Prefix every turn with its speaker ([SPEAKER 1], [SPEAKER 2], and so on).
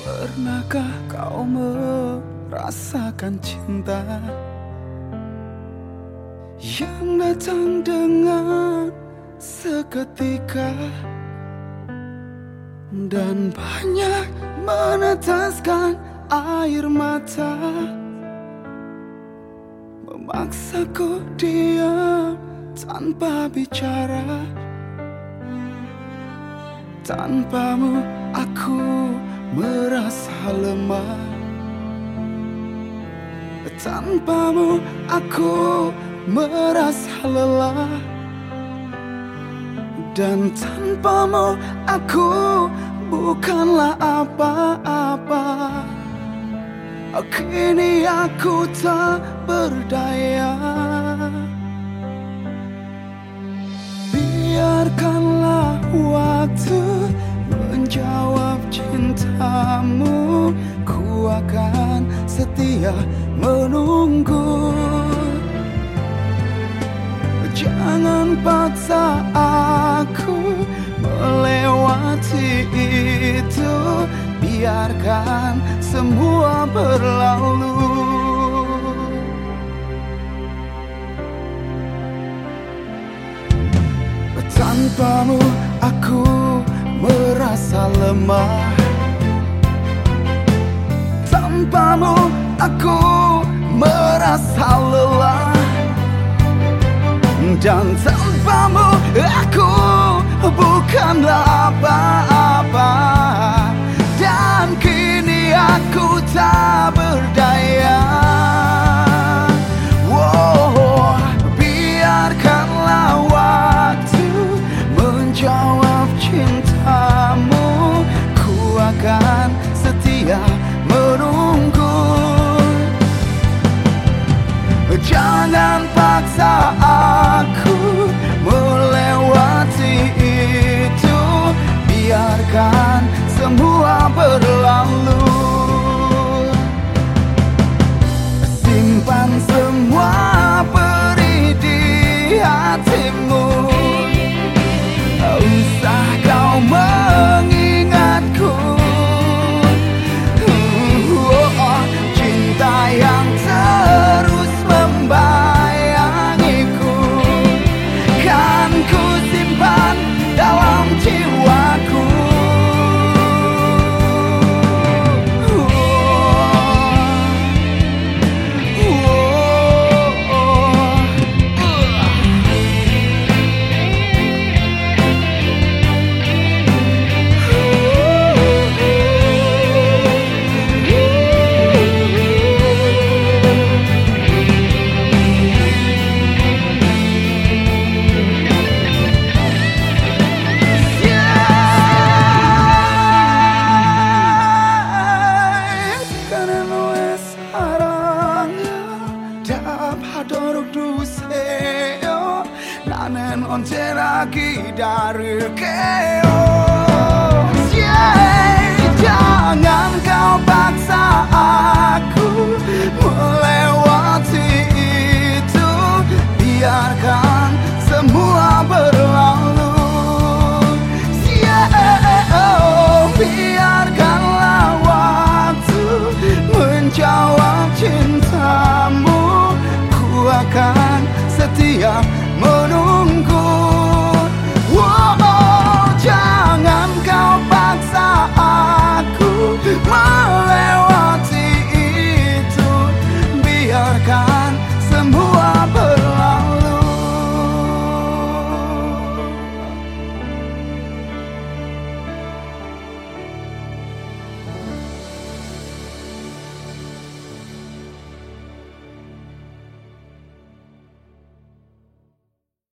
[SPEAKER 1] Pernahkah kau merasakan cinta Yang datang dengan seketika? Dan banyak meneteskan air mata Memaksaku diam tanpa bicara. Tanpamu aku merasa lemah. Tanpamu aku merasa lelah. Dan tanpamu aku bukanlah apa-apa. Kini aku tak berdaya cintamu Ku akan setia menunggu. Jangan paksa aku melewati itu. Biarkan semua berlalu. Tanpamu aku merasa lemah Tanpamu aku merasa lelah. Dan tanpamu aku bukanlah apa-apa. Dan kini aku tak berdaya. Wow, biarkanlah waktu menjawab cintamu. Ku akan duseo 나는 언제나 기다릴게요 yeah, Jangan kau paksa aku melewati itu Biarkan semua berlalu yeah, oh, Biarkanlah waktu menjawab cintamu Ku akan setia menunggu